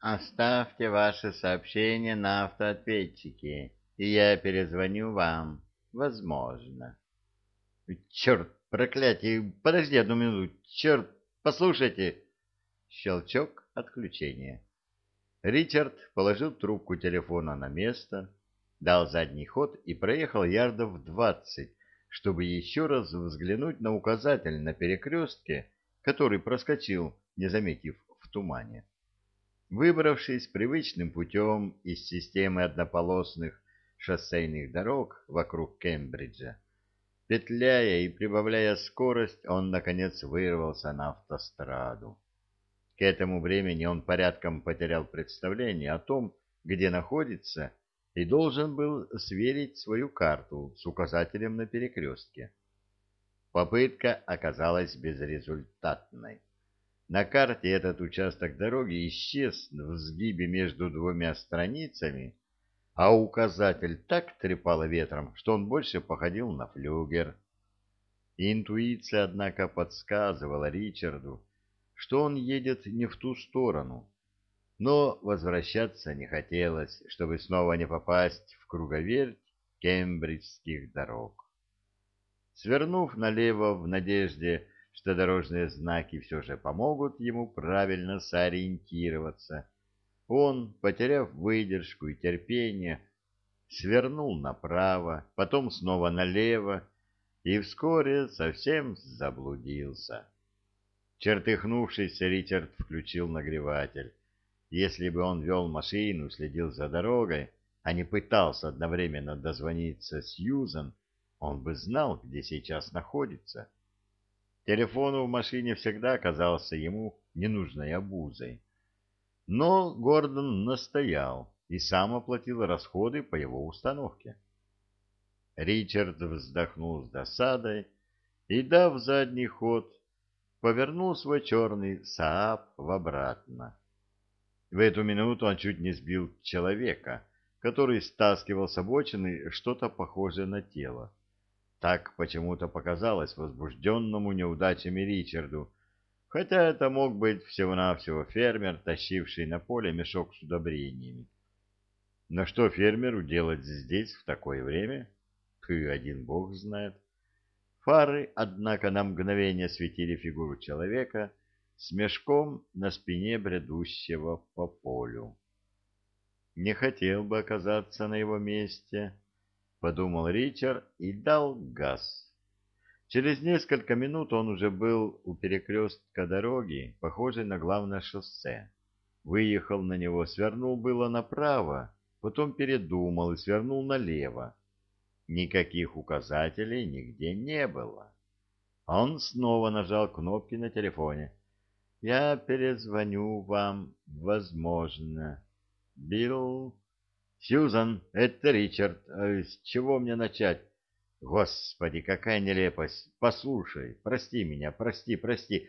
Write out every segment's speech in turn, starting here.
Оставьте ваше сообщение на автоответчике, и я перезвоню вам. Возможно. Черт, проклятие, подожди одну минуту. Черт, послушайте. Щелчок отключения. Ричард положил трубку телефона на место, дал задний ход и проехал ярдов двадцать, чтобы еще раз взглянуть на указатель на перекрестке, который проскочил, не заметив в тумане. Выбравшись привычным путем из системы однополосных шоссейных дорог вокруг Кембриджа, петляя и прибавляя скорость, он, наконец, вырвался на автостраду. К этому времени он порядком потерял представление о том, где находится, и должен был сверить свою карту с указателем на перекрестке. Попытка оказалась безрезультатной. На карте этот участок дороги исчез в сгибе между двумя страницами, а указатель так трепало ветром, что он больше походил на флюгер. Интуиция, однако, подсказывала Ричарду, что он едет не в ту сторону, но возвращаться не хотелось, чтобы снова не попасть в круговерть кембриджских дорог. Свернув налево в надежде, что дорожные знаки все же помогут ему правильно сориентироваться. Он, потеряв выдержку и терпение, свернул направо, потом снова налево и вскоре совсем заблудился. Чертыхнувшись, Ричард включил нагреватель. Если бы он вел машину, следил за дорогой, а не пытался одновременно дозвониться Сьюзан, он бы знал, где сейчас находится. Телефон в машине всегда казался ему ненужной обузой. Но Гордон настоял и сам оплатил расходы по его установке. Ричард вздохнул с досадой и, дав задний ход, повернул свой черный Сааб в обратно. В эту минуту он чуть не сбил человека, который стаскивал с обочины что-то похожее на тело. Так почему-то показалось возбужденному неудачами Ричарду, хотя это мог быть всего-навсего фермер, тащивший на поле мешок с удобрениями. Но что фермеру делать здесь в такое время? Ты один бог знает. Фары, однако, на мгновение светили фигуру человека с мешком на спине бредущего по полю. Не хотел бы оказаться на его месте, — подумал Ричард и дал газ. Через несколько минут он уже был у перекрестка дороги, похожей на главное шоссе. Выехал на него, свернул было направо, потом передумал и свернул налево. Никаких указателей нигде не было. Он снова нажал кнопки на телефоне. «Я перезвоню вам, возможно. Билл...» Сьюзан, это Ричард. А с чего мне начать? Господи, какая нелепость. Послушай, прости меня, прости, прости.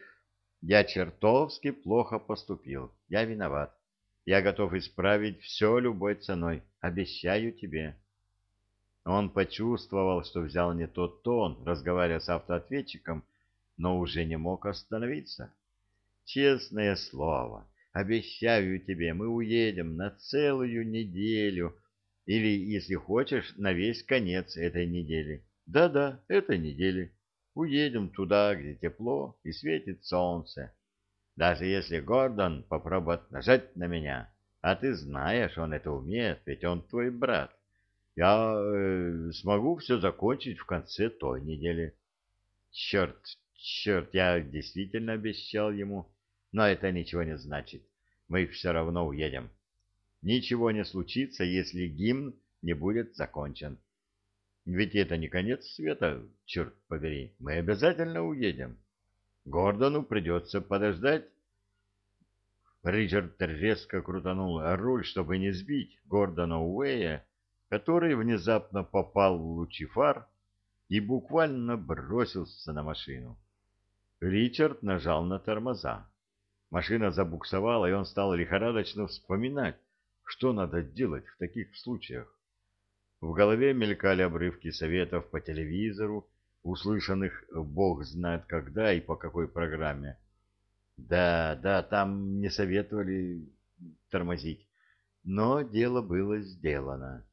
Я чертовски плохо поступил. Я виноват. Я готов исправить все любой ценой. Обещаю тебе. Он почувствовал, что взял не тот тон, разговаривая с автоответчиком, но уже не мог остановиться. Честное слово, Обещаю тебе, мы уедем на целую неделю, или, если хочешь, на весь конец этой недели. Да-да, этой недели. Уедем туда, где тепло и светит солнце. Даже если Гордон попробует нажать на меня, а ты знаешь, он это умеет, ведь он твой брат, я э, смогу все закончить в конце той недели. Черт, черт, я действительно обещал ему но это ничего не значит. Мы все равно уедем. Ничего не случится, если гимн не будет закончен. Ведь это не конец света, черт побери. Мы обязательно уедем. Гордону придется подождать. Ричард резко крутанул руль, чтобы не сбить Гордона Уэя, который внезапно попал в лучи фар и буквально бросился на машину. Ричард нажал на тормоза. Машина забуксовала, и он стал лихорадочно вспоминать, что надо делать в таких случаях. В голове мелькали обрывки советов по телевизору, услышанных бог знает когда и по какой программе. Да, да, там не советовали... тормозить. Но дело было сделано.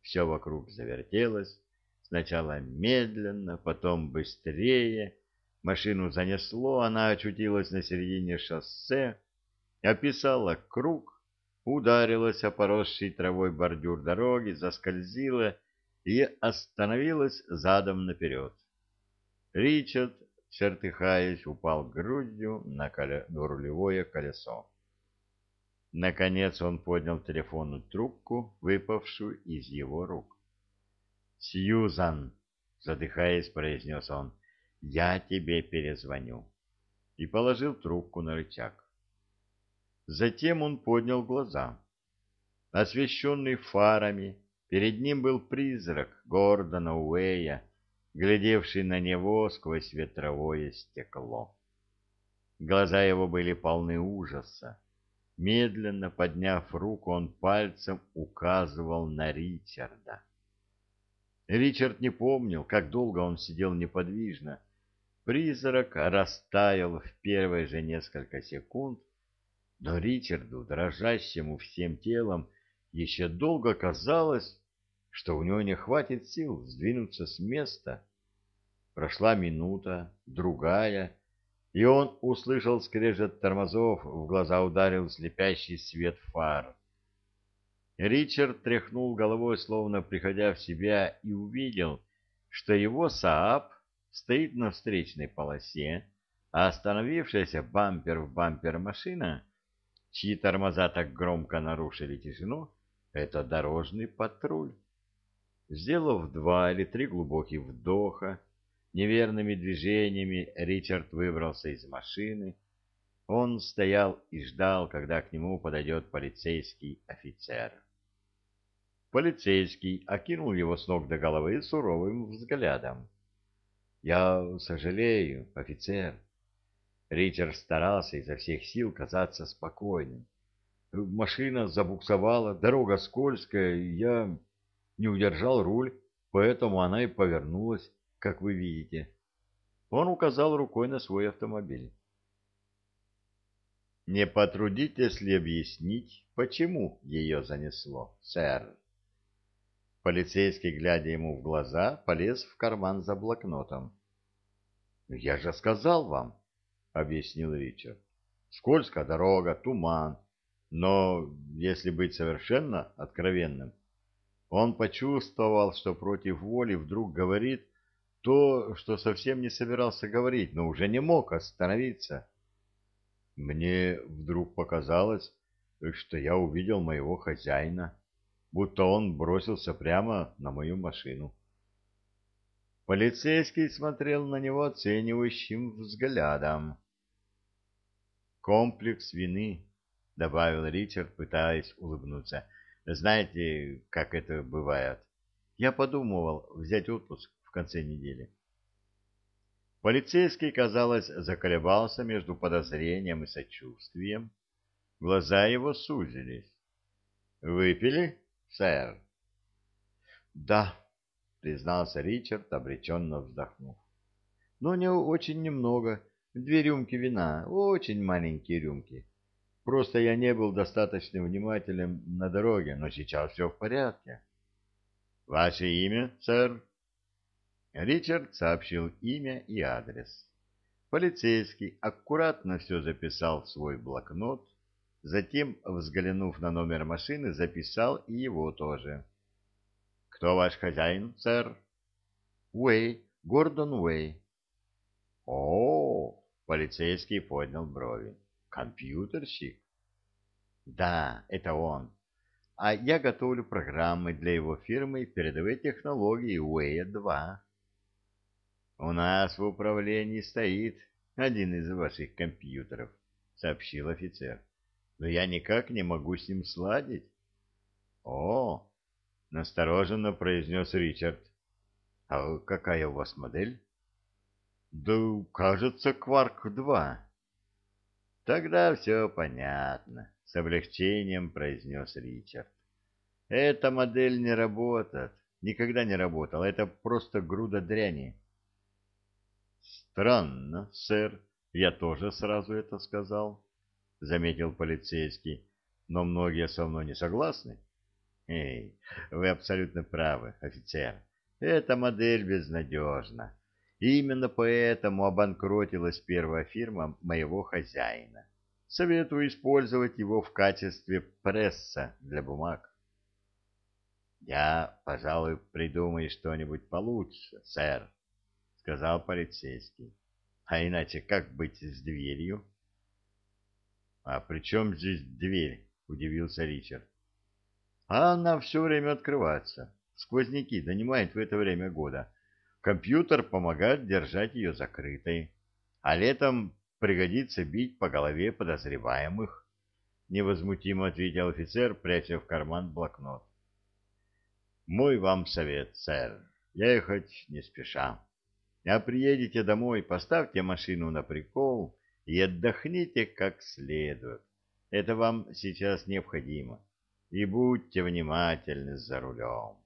Все вокруг завертелось, сначала медленно, потом быстрее. Машину занесло, она очутилась на середине шоссе, описала круг, ударилась о поросший травой бордюр дороги, заскользила и остановилась задом наперед. Ричард, чертыхаясь, упал грудью на, коле... рулевое колесо. Наконец он поднял телефонную трубку, выпавшую из его рук. «Сьюзан!» — задыхаясь, произнес он. «Я тебе перезвоню». И положил трубку на рычаг. Затем он поднял глаза. Освещенный фарами, перед ним был призрак Гордона Уэя, глядевший на него сквозь ветровое стекло. Глаза его были полны ужаса. Медленно подняв руку, он пальцем указывал на Ричарда. Ричард не помнил, как долго он сидел неподвижно. Призрак растаял в первые же несколько секунд, но Ричарду, дрожащему всем телом, еще долго казалось, что у него не хватит сил сдвинуться с места. Прошла минута, другая, и он услышал скрежет тормозов, в глаза ударил слепящий свет фар. Ричард тряхнул головой, словно приходя в себя, и увидел, что его Сааб стоит на встречной полосе, а остановившаяся бампер в бампер машина, чьи тормоза так громко нарушили тишину, это дорожный патруль. Сделав два или три глубоких вдоха, Неверными движениями Ричард выбрался из машины. Он стоял и ждал, когда к нему подойдет полицейский офицер. Полицейский окинул его с ног до головы суровым взглядом. «Я сожалею, офицер». Ричард старался изо всех сил казаться спокойным. Машина забуксовала, дорога скользкая, и я не удержал руль, поэтому она и повернулась как вы видите. Он указал рукой на свой автомобиль. Не потрудитесь ли объяснить, почему ее занесло, сэр? Полицейский, глядя ему в глаза, полез в карман за блокнотом. — Я же сказал вам, — объяснил Ричард. — Скользкая дорога, туман. Но, если быть совершенно откровенным, он почувствовал, что против воли вдруг говорит то, что совсем не собирался говорить, но уже не мог остановиться. Мне вдруг показалось, что я увидел моего хозяина, будто он бросился прямо на мою машину. Полицейский смотрел на него оценивающим взглядом. «Комплекс вины», — добавил Ричард, пытаясь улыбнуться. «Знаете, как это бывает? Я подумывал взять отпуск в конце недели. Полицейский, казалось, заколебался между подозрением и сочувствием. Глаза его сузились. «Выпили, сэр?» «Да», — признался Ричард, обреченно вздохнув. «Но не очень немного. Две рюмки вина, очень маленькие рюмки. Просто я не был достаточно внимателен на дороге, но сейчас все в порядке». «Ваше имя, сэр?» Ричард сообщил имя и адрес. Полицейский аккуратно все записал в свой блокнот, затем, взглянув на номер машины, записал и его тоже. «Кто ваш хозяин, сэр?» «Уэй, Гордон Уэй». «О, -о, -о полицейский поднял брови. «Компьютерщик?» «Да, это он. А я готовлю программы для его фирмы передовой технологии Уэя-2». У нас в управлении стоит один из ваших компьютеров, сообщил офицер. Но я никак не могу с ним сладить. О, настороженно произнес Ричард. А какая у вас модель? Да, кажется, Кварк-2. Тогда все понятно, с облегчением произнес Ричард. Эта модель не работает, никогда не работала, это просто груда дряни. Странно, сэр, я тоже сразу это сказал, заметил полицейский. но многие со мной не согласны. Эй, вы абсолютно правы, офицер. Эта модель безнадежна. Именно поэтому обанкротилась первая фирма моего хозяина. Советую использовать его в качестве пресса для бумаг. Я, пожалуй, придумаю что-нибудь получше, сэр, сказал полицейский. А иначе как быть с дверью? А при чем здесь дверь? удивился Ричард. А она все время открывается. Сквозняки донимают в это время года. Компьютер помогает держать ее закрытой. А летом пригодится бить по голове подозреваемых. Невозмутимо ответил офицер, пряча в карман блокнот. Мой вам совет, сэр, ехать не спеша. А приедете домой, поставьте машину на прикол и отдохните как следует. Это вам сейчас необходимо. И будьте внимательны за рулем.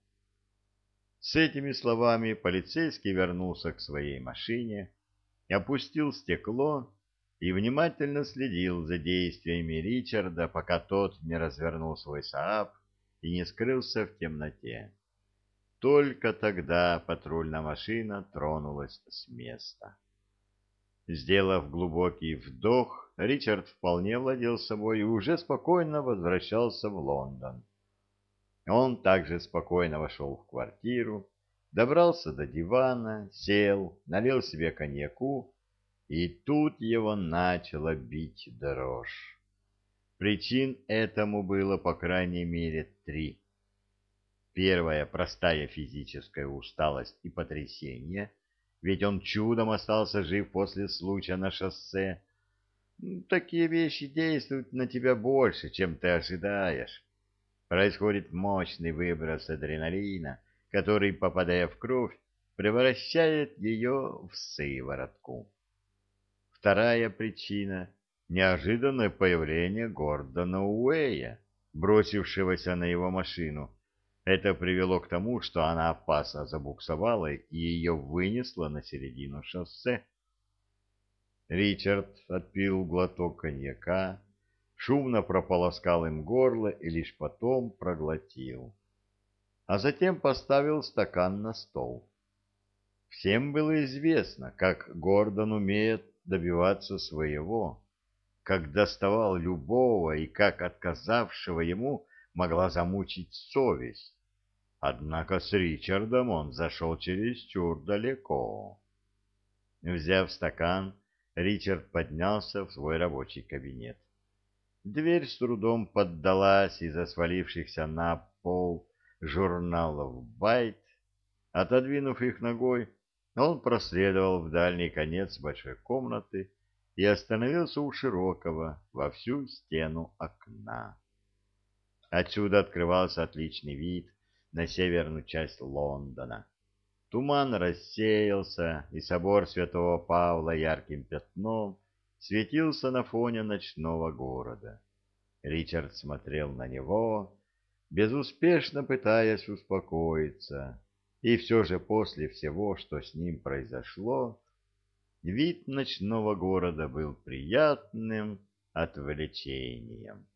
С этими словами полицейский вернулся к своей машине, опустил стекло и внимательно следил за действиями Ричарда, пока тот не развернул свой Сааб и не скрылся в темноте. Только тогда патрульная машина тронулась с места. Сделав глубокий вдох, Ричард вполне владел собой и уже спокойно возвращался в Лондон. Он также спокойно вошел в квартиру, добрался до дивана, сел, налил себе коньяку, и тут его начало бить дрожь. Причин этому было по крайней мере три. Первая — простая физическая усталость и потрясение, ведь он чудом остался жив после случая на шоссе. Такие вещи действуют на тебя больше, чем ты ожидаешь. Происходит мощный выброс адреналина, который, попадая в кровь, превращает ее в сыворотку. Вторая причина — неожиданное появление Гордона Уэя, бросившегося на его машину. Это привело к тому, что она опасно забуксовала и ее вынесло на середину шоссе. Ричард отпил глоток коньяка, шумно прополоскал им горло и лишь потом проглотил. А затем поставил стакан на стол. Всем было известно, как Гордон умеет добиваться своего, как доставал любого и как отказавшего ему могла замучить совесть. Однако с Ричардом он зашел чересчур далеко. Взяв стакан, Ричард поднялся в свой рабочий кабинет. Дверь с трудом поддалась из-за свалившихся на пол журналов «Байт». Отодвинув их ногой, он проследовал в дальний конец большой комнаты и остановился у широкого во всю стену окна. Отсюда открывался отличный вид на северную часть Лондона. Туман рассеялся, и собор святого Павла ярким пятном светился на фоне ночного города. Ричард смотрел на него, безуспешно пытаясь успокоиться, и все же после всего, что с ним произошло, вид ночного города был приятным отвлечением.